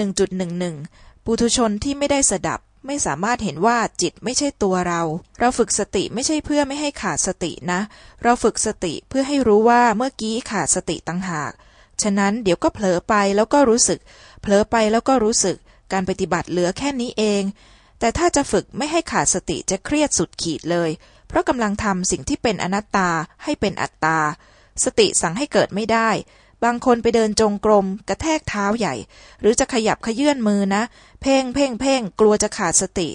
1.11 ปุถุชนที่ไม่ได้สดับไม่สามารถเห็นว่าจิตไม่ใช่ตัวเรา เราฝึกสติไม่ใช่เพื่อไม่ให้ขาดสตินะ เราฝึกสติเพื่อให้รู้ว่าเมื่อกี้ขาดสติตั้งหาก ฉะนั้นเดี๋ยวก็เผลอไปแล้วก็รู้สึก เผลอไปแล้วก็รู้สึก การปฏิบัติเหลือแค่นี้เอง แต่ถ้าจะฝึกไม่ให้ขาดสติจะเครียดสุดขีดเลย เพราะกำลังทำสิ่งที่เป็นอนัตตาให้เป็นอัตตา สติสั่งให้เกิดไม่ได้ บางคนไปเดินจงกรม กระแทกเท้าใหญ่ หรือจะขยับขยื่นมือนะ เพ่งเพ่งเพ่งกลัวจะขาดสติ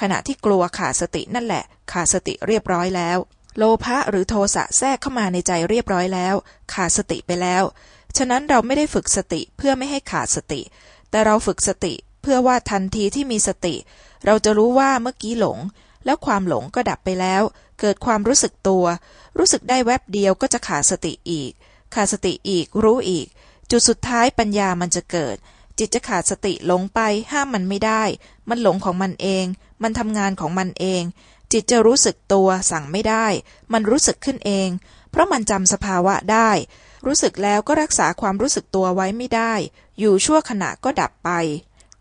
ขณะที่กลัวขาดสตินั่นแหละ ขาดสติเรียบร้อยแล้ว โลภะหรือโทสะแทรกเข้ามาในใจเรียบร้อยแล้ว ขาดสติไปแล้ว ฉะนั้นเราไม่ได้ฝึกสติเพื่อไม่ให้ขาดสติ แต่เราฝึกสติเพื่อว่าทันทีที่มีสติ เราจะรู้ว่าเมื่อกี้หลง แล้วความหลงก็ดับไปแล้ว เกิดความรู้สึกตัว รู้สึกได้แวบเดียวก็จะขาดสติอีก ขาดสติอีกรู้อีก จุดสุดท้ายปัญญามันจะเกิด จิตจะขาดสติหลงไปห้ามมันไม่ได้ มันหลงของมันเอง มันทำงานของมันเอง จิตจะรู้สึกตัวสั่งไม่ได้ มันรู้สึกขึ้นเอง เพราะมันจำสภาวะได้ รู้สึกแล้วก็รักษาความรู้สึกตัวไว้ไม่ได้ อยู่ชั่วขณะก็ดับไป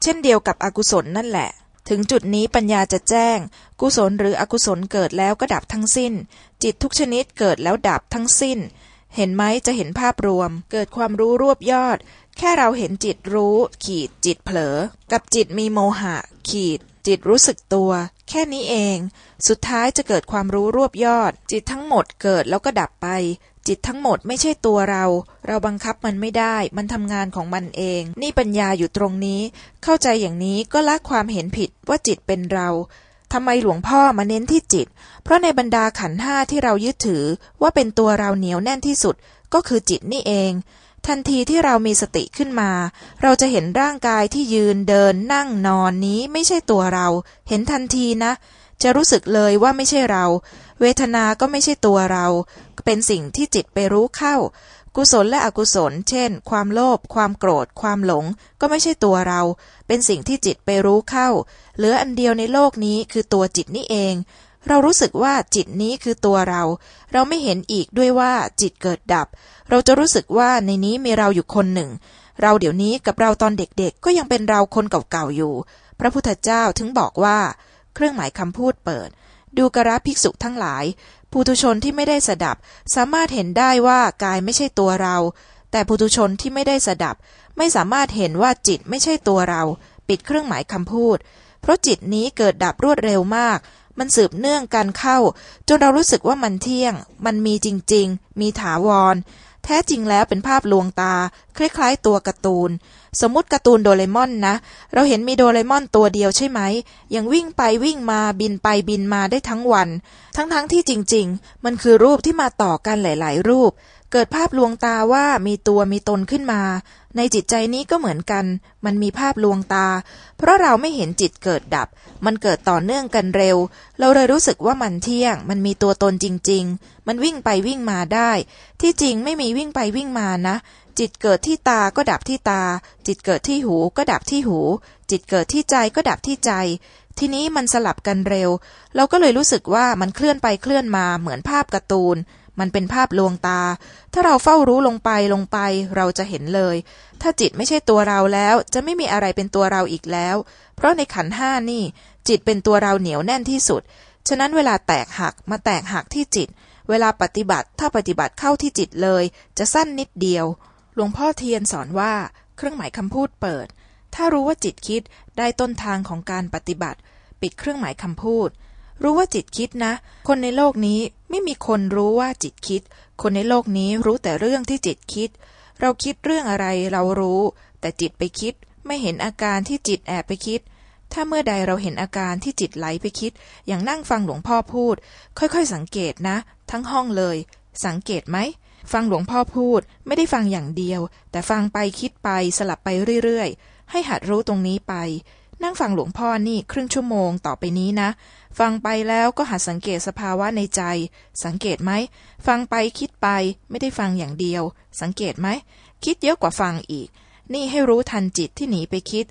เช่นเดียวกับอกุศลนั่นแหละถึงจุดนี้ปัญญาจะแจ้ง กุศลหรืออกุศลเกิดแล้วก็ดับทั้งสิ้น จิตทุกชนิดเกิดแล้วดับทั้งสิ้น เห็นไหมจะเห็นภาพรวม เกิดความรู้รวบยอด แค่เราเห็นจิตรู้ ขีดจิตเผลอ กับจิตมีโมหะ ขีด จิตรู้สึกตัว แค่นี้เอง สุดท้ายจะเกิดความรู้รวบยอด จิตทั้งหมดเกิดแล้วก็ดับไป จิตทั้งหมดไม่ใช่ตัวเรา เราบังคับมันไม่ได้ มันทำงานของมันเอง นี่ปัญญาอยู่ตรงนี้ เข้าใจอย่างนี้ก็ละความเห็นผิดว่าจิตเป็นเรา ทำไมหลวงพ่อมาเน้นที่จิต เพราะในบรรดาขันห้าที่เรายึดถือว่าเป็นตัวเราเหนียวแน่นที่สุด ก็คือจิตนี่เอง ทันทีที่เรามีสติขึ้นมา เราจะเห็นร่างกายที่ยืนเดินนั่งนอนนี้ไม่ใช่ตัวเรา เห็นทันทีนะ จะรู้สึกเลยว่าไม่ใช่เรา เวทนาก็ไม่ใช่ตัวเรา เป็นสิ่งที่จิตไปรู้เข้า กุศลและอกุศล เช่น ความโลภ ความโกรธ ความหลง ก็ไม่ใช่ตัวเรา เป็นสิ่งที่จิตไปรู้เข้า เหลืออันเดียวในโลกนี้คือตัวจิตนี่เอง เรารู้สึกว่าจิตนี้คือตัวเรา เราไม่เห็นอีกด้วยว่าจิตเกิดดับ เราจะรู้สึกว่าในนี้มีเราอยู่คนหนึ่ง เราเดี๋ยวนี้กับเราตอนเด็กๆ ก็ยังเป็นเราคนเก่าๆอยู่ พระพุทธเจ้าถึงบอกว่า เครื่องหมายคำพูดเปิด ดูกระภิกษุทั้งหลายปุถุชนที่ไม่ได้สดับ สามารถเห็นได้ว่ากายไม่ใช่ตัวเรา แต่ปุถุชนที่ไม่ได้สดับ ไม่สามารถเห็นว่าจิตไม่ใช่ตัวเรา ปิดเครื่องหมายคำพูด เพราะจิตนี้เกิดดับรวดเร็วมาก มันสืบเนื่องกันเข้า จนเรารู้สึกว่ามันเที่ยง มันมีจริง ๆ มีถาวร แท้จริงแล้วเป็นภาพลวงตา คล้ายๆ ตัวการ์ตูน สมมติการ์ตูนโดเรมอนนะ เราเห็นมีโดเรมอนตัวเดียวใช่ไหม ยังวิ่งไปวิ่งมาบินไปบินมาได้ทั้งวัน ทั้งๆทที่จริง ๆ มันคือรูปที่มาต่อกันหลาย ๆ รูป เกิดภาพลวงตาว่ามีตัวมีตนขึ้นมา ในจิตใจนี้ก็เหมือนกัน มันมีภาพลวงตา เพราะเราไม่เห็นจิตเกิดดับ มันเกิดต่อเนื่องกันเร็ว เราเลยรู้สึกว่ามันเที่ยง มันมีตัวตนจริง ๆ มันวิ่งไปวิ่งมาได้ ที่จริงไม่มีวิ่งไปวิ่งมานะ จิตเกิดที่ตาก็ดับที่ตา จิตเกิดที่หูก็ดับที่หู จิตเกิดที่ใจก็ดับที่ใจ ทีนี้มันสลับกันเร็ว เราก็เลยรู้สึกว่ามันเคลื่อนไปเคลื่อนมาเหมือนภาพการ์ตูน มันเป็นภาพลวงตา ถ้าเราเฝ้ารู้ลงไปลงไปเราจะเห็นเลย ถ้าจิตไม่ใช่ตัวเราแล้ว จะไม่มีอะไรเป็นตัวเราอีกแล้ว เพราะในขันห้านี่ จิตเป็นตัวเราเหนียวแน่นที่สุด ฉะนั้นเวลาแตกหักมาแตกหักที่จิต เวลาปฏิบัติถ้าปฏิบัติเข้าที่จิตเลย จะสั้นนิดเดียว หลวงพ่อเทียนสอนว่าเครื่องหมายคำพูดเปิด ถ้ารู้ว่าจิตคิดได้ต้นทางของการปฏิบัติ ปิดเครื่องหมายคำพูด รู้ว่าจิตคิดนะ คนในโลกนี้ไม่มีคนรู้ว่าจิตคิด คนในโลกนี้รู้แต่เรื่องที่จิตคิด เราคิดเรื่องอะไรเรารู้ แต่จิตไปคิดไม่เห็นอาการที่จิตแอบไปคิด ถ้าเมื่อใดเราเห็นอาการที่จิตไหลไปคิด อย่างนั่งฟังหลวงพ่อพูด ค่อยๆ สังเกตนะ ทั้งห้องเลย สังเกตไหม ฟังหลวงพ่อพูดไม่ได้ฟังอย่างเดียว แต่ฟังไปคิดไปสลับไปเรื่อยๆ ให้หัดรู้ตรงนี้ไป นั่งฟังหลวงพ่อนี่ครึ่งชั่วโมงต่อไปนี้นะ ฟังไปแล้วก็หัดสังเกตสภาวะในใจ สังเกตไหม ฟังไปคิดไปไม่ได้ฟังอย่างเดียว สังเกตไหม คิดเยอะกว่าฟังอีก นี่ให้รู้ทันจิตที่หนีไปคิด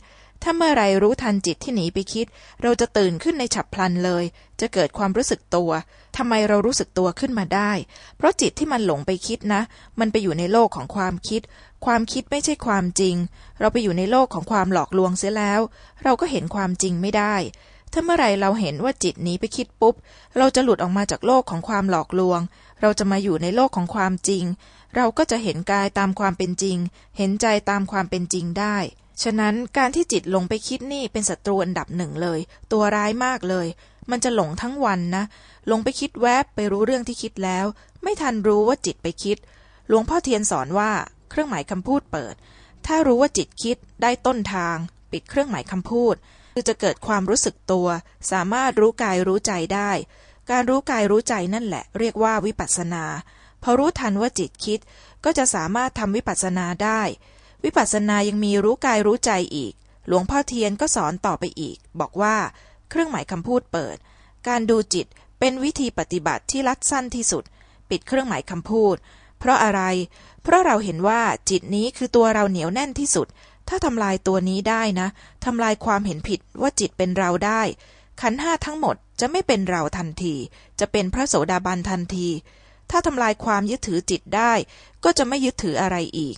ถ้าเมื่อไรรู้ทันจิตที่หนีไปคิด เราจะตื่นขึ้นในฉับพลันเลย จะเกิดความรู้สึกตัวทำไมเรารู้สึกตัวขึ้นมาได้ เพราะจิตที่มันหลงไปคิดนะ มันไปอยู่ในโลกของความคิด ความคิดไม่ใช่ความจริง เราไปอยู่ในโลกของความหลอกลวงเสียแล้ว เราก็เห็นความจริงไม่ได้ ถ้าเมื่อไรเราเห็นว่าจิตหนีไปคิดปุ๊บ เราจะหลุดออกมาจากโลกของความหลอกลวง เราจะมาอยู่ในโลกของความจริง เราก็จะเห็นกายตามความเป็นจริง เห็นใจตามความเป็นจริงได้ ฉะนั้นการที่จิตลงไปคิดนี่เป็นศัตรูอันดับหนึ่งเลย ตัวร้ายมากเลย มันจะหลงทั้งวันนะ ลงไปคิดแวบไปรู้เรื่องที่คิดแล้ว ไม่ทันรู้ว่าจิตไปคิด หลวงพ่อเทียนสอนว่าเครื่องหมายคำพูดเปิด ถ้ารู้ว่าจิตคิดได้ต้นทาง ปิดเครื่องหมายคำพูด คือจะเกิดความรู้สึกตัว สามารถรู้กายรู้ใจได้ การรู้กายรู้ใจนั่นแหละ เรียกว่าวิปัสสนา พอรู้ทันว่าจิตคิด ก็จะสามารถทำวิปัสสนาได้ วิปัสสนายังมีรู้กายรู้ใจอีก หลวงพ่อเทียนก็สอนต่อไปอีก บอกว่า เครื่องหมายคำพูดเปิด การดูจิตเป็นวิธีปฏิบัติที่รัดสั้นที่สุด ปิดเครื่องหมายคำพูด เพราะอะไร เพราะเราเห็นว่าจิตนี้คือตัวเราเหนียวแน่นที่สุด ถ้าทำลายตัวนี้ได้นะทำลายความเห็นผิดว่าจิตเป็นเราได้ ขันห้าทั้งหมดจะไม่เป็นเราทันที จะเป็นพระโสดาบันทันที ถ้าทำลายความยึดถือจิตได้ ก็จะไม่ยึดถืออะไรอีก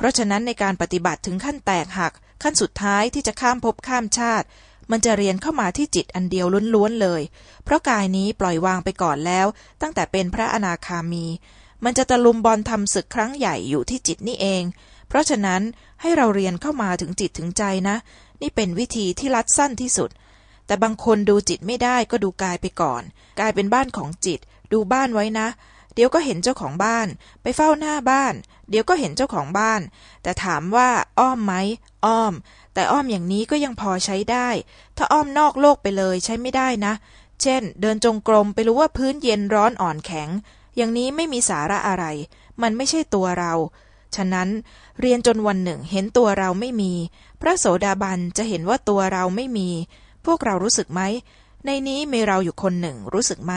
เพราะฉะนั้นในการปฏิบัติถึงขั้นแตกหัก ขั้นสุดท้ายที่จะข้ามภพข้ามชาติ มันจะเรียนเข้ามาที่จิตอันเดียวล้วนๆเลย เพราะกายนี้ปล่อยวางไปก่อนแล้ว ตั้งแต่เป็นพระอนาคามี มันจะตะลุมบอลทำศึกครั้งใหญ่อยู่ที่จิตนี่เอง เพราะฉะนั้นให้เราเรียนเข้ามาถึงจิตถึงใจนะ นี่เป็นวิธีที่รัดสั้นที่สุด แต่บางคนดูจิตไม่ได้ก็ดูกายไปก่อน กายเป็นบ้านของจิต ดูบ้านไว้นะเดี๋ยวก็เห็นเจ้าของบ้าน ไปเฝ้าหน้าบ้าน เดี๋ยวก็เห็นเจ้าของบ้าน แต่ถามว่าอ้อมไหมอ้อม แต่อ้อมอย่างนี้ก็ยังพอใช้ได้ ถ้าอ้อมนอกโลกไปเลยใช้ไม่ได้นะ เช่น เดินจงกรมไปรู้ว่าพื้นเย็นร้อนอ่อนแข็ง อย่างนี้ไม่มีสาระอะไร มันไม่ใช่ตัวเรา ฉะนั้นเรียนจนวันหนึ่งเห็นตัวเราไม่มี พระโสดาบันจะเห็นว่าตัวเราไม่มี พวกเรารู้สึกไหมในนี้มีเราอยู่คนหนึ่งรู้สึกไหม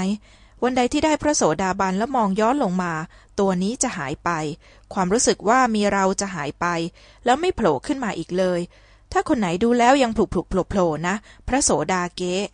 วันใดที่ได้พระโสดาบันแล้วมองย้อนลงมา ตัวนี้จะหายไป ความรู้สึกว่ามีเราจะหายไป แล้วไม่โผล่ขึ้นมาอีกเลย ถ้าคนไหนดูแล้วยังผลุกผลุกโผล่นะ พระโสดาเกะ